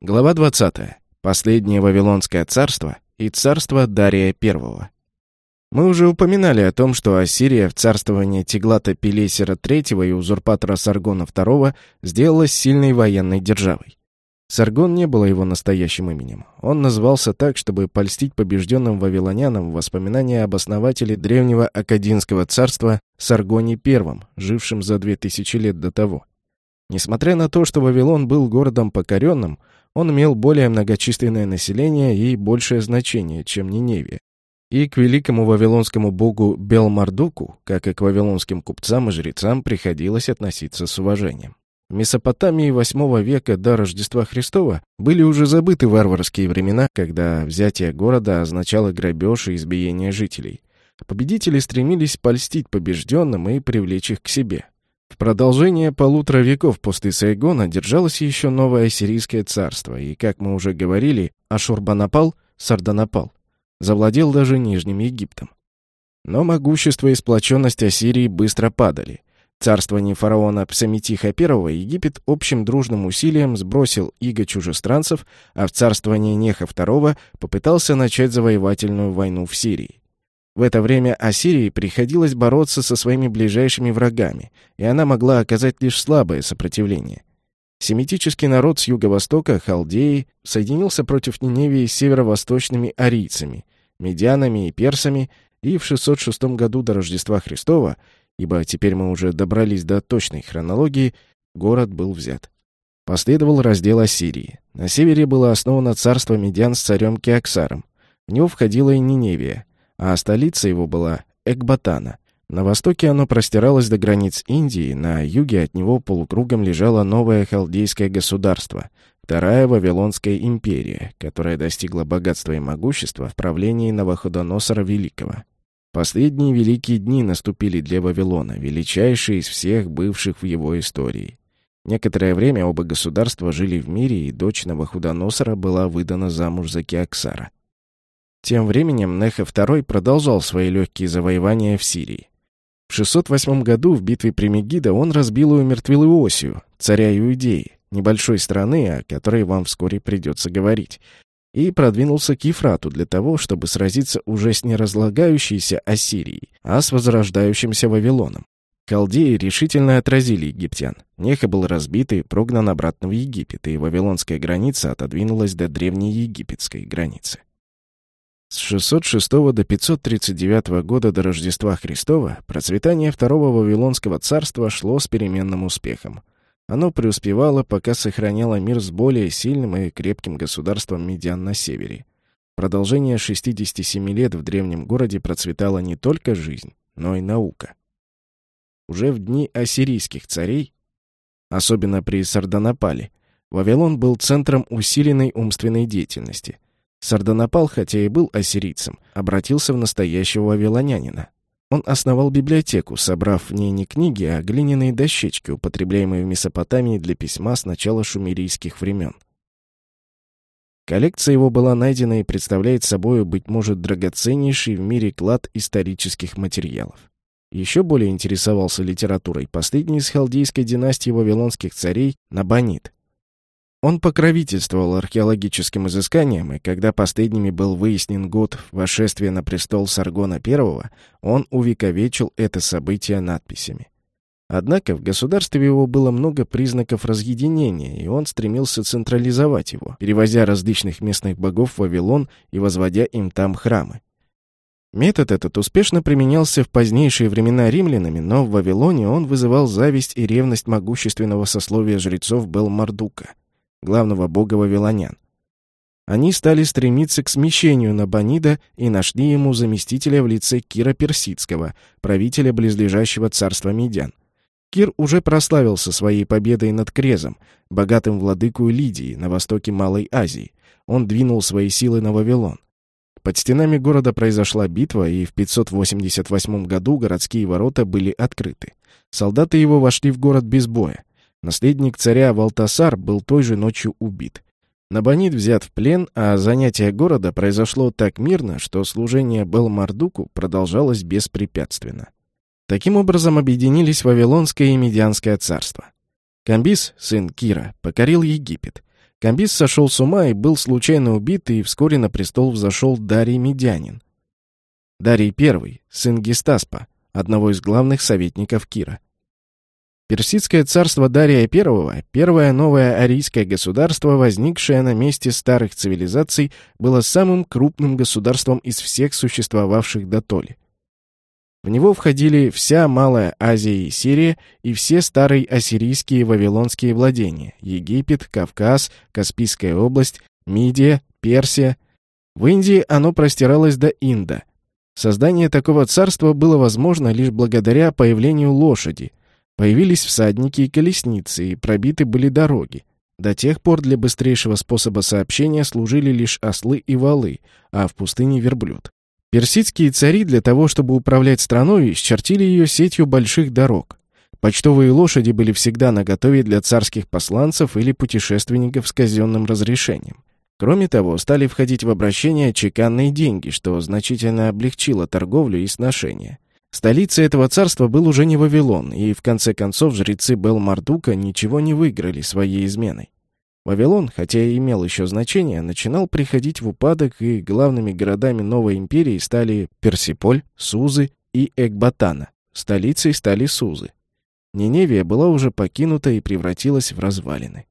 Глава 20. Последнее Вавилонское царство и царство Дария I. Мы уже упоминали о том, что Ассирия в царствовании Теглата Пелесера III и узурпатора Саргона II сделалась сильной военной державой. Саргон не было его настоящим именем. Он назывался так, чтобы польстить побежденным вавилонянам воспоминания об основателе древнего Акадинского царства Саргоне I, жившем за 2000 лет до того. Несмотря на то, что Вавилон был городом покоренным, он имел более многочисленное население и большее значение, чем Ниневия. И к великому вавилонскому богу Белмардуку, как и к вавилонским купцам и жрецам, приходилось относиться с уважением. В Месопотамии VIII века до Рождества Христова были уже забыты варварские времена, когда взятие города означало грабеж и избиение жителей. Победители стремились польстить побежденным и привлечь их к себе. В продолжение полутора веков после Сайгона держалось еще новое ассирийское царство, и, как мы уже говорили, Ашурбанапал, Сарданапал, завладел даже Нижним Египтом. Но могущество и сплоченность Ассирии быстро падали. Царствование фараона Псаметиха I Египет общим дружным усилием сбросил иго чужестранцев, а в царствование Неха II попытался начать завоевательную войну в Сирии. В это время Ассирии приходилось бороться со своими ближайшими врагами, и она могла оказать лишь слабое сопротивление. Семитический народ с юго-востока, халдеи, соединился против Ниневии с северо-восточными арийцами, медианами и персами, и в 606 году до Рождества Христова, ибо теперь мы уже добрались до точной хронологии, город был взят. Последовал раздел Ассирии. На севере было основано царство медиан с царем Кеоксаром. В него входила и Ниневия, а столица его была Экбатана. На востоке оно простиралось до границ Индии, на юге от него полукругом лежало новое халдейское государство, вторая Вавилонская империя, которая достигла богатства и могущества в правлении Навуходоносора Великого. Последние великие дни наступили для Вавилона, величайшие из всех бывших в его истории. Некоторое время оба государства жили в мире, и дочь Навуходоносора была выдана замуж за Кеоксара. Тем временем Неха II продолжал свои легкие завоевания в Сирии. В 608 году в битве при Мегидо он разбил и умертвил Иосию, царя Иудеи, небольшой страны, о которой вам вскоре придется говорить, и продвинулся к Ефрату для того, чтобы сразиться уже с неразлагающейся Ассирией, а с возрождающимся Вавилоном. Халдеи решительно отразили египтян. Неха был разбит и прогнан обратно в Египет, и вавилонская граница отодвинулась до древней египетской границы. С 606 до 539 года до Рождества Христова процветание Второго Вавилонского царства шло с переменным успехом. Оно преуспевало, пока сохраняло мир с более сильным и крепким государством Медиан на севере. Продолжение 67 лет в древнем городе процветала не только жизнь, но и наука. Уже в дни ассирийских царей, особенно при Сарданапале, Вавилон был центром усиленной умственной деятельности – Сардонапал, хотя и был ассирийцем, обратился в настоящего вавилонянина. Он основал библиотеку, собрав в ней не книги, а глиняные дощечки, употребляемые в Месопотамии для письма с начала шумерийских времен. Коллекция его была найдена и представляет собой, быть может, драгоценнейший в мире клад исторических материалов. Еще более интересовался литературой последний из халдейской династии вавилонских царей Набонид, он покровительствовал археологическим изысканиям, и когда последними был выяснен год вошествия на престол Саргона I, он увековечил это событие надписями. Однако в государстве его было много признаков разъединения, и он стремился централизовать его, перевозя различных местных богов в Вавилон и возводя им там храмы. Метод этот успешно применялся в позднейшие времена римлянами, но в Вавилоне он вызывал зависть и ревность могущественного сословия жрецов Белмардука — главного бога вавилонян. Они стали стремиться к смещению Набонида и нашли ему заместителя в лице Кира Персидского, правителя близлежащего царства Медян. Кир уже прославился своей победой над Крезом, богатым владыкой Лидии на востоке Малой Азии. Он двинул свои силы на Вавилон. Под стенами города произошла битва, и в 588 году городские ворота были открыты. Солдаты его вошли в город без боя. Наследник царя Валтасар был той же ночью убит. Набонид взят в плен, а занятие города произошло так мирно, что служение Белмардуку продолжалось беспрепятственно. Таким образом объединились Вавилонское и Медианское царство. Камбис, сын Кира, покорил Египет. Камбис сошел с ума и был случайно убит, и вскоре на престол взошел Дарий Медянин. Дарий I, сын Гестаспа, одного из главных советников Кира. Персидское царство Дария I, первое новое арийское государство, возникшее на месте старых цивилизаций, было самым крупным государством из всех существовавших до толи. В него входили вся Малая Азия и Сирия и все старые ассирийские и вавилонские владения – Египет, Кавказ, Каспийская область, Мидия, Персия. В Индии оно простиралось до Инда. Создание такого царства было возможно лишь благодаря появлению лошади – Появились всадники и колесницы, и пробиты были дороги. До тех пор для быстрейшего способа сообщения служили лишь ослы и валы, а в пустыне верблюд. Персидские цари для того, чтобы управлять страной, исчертили ее сетью больших дорог. Почтовые лошади были всегда наготове для царских посланцев или путешественников с казенным разрешением. Кроме того, стали входить в обращение чеканные деньги, что значительно облегчило торговлю и сношение. Столицей этого царства был уже не Вавилон, и в конце концов жрецы Бел-Мардука ничего не выиграли своей изменой. Вавилон, хотя и имел еще значение, начинал приходить в упадок, и главными городами новой империи стали Персиполь, Сузы и Экбатана. Столицей стали Сузы. Ниневия была уже покинута и превратилась в развалины.